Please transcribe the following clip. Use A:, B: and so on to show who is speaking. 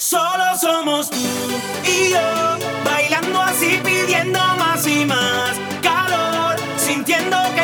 A: Solo somos tú y yo, bailando así, pidiendo más y más calor, sintiendo que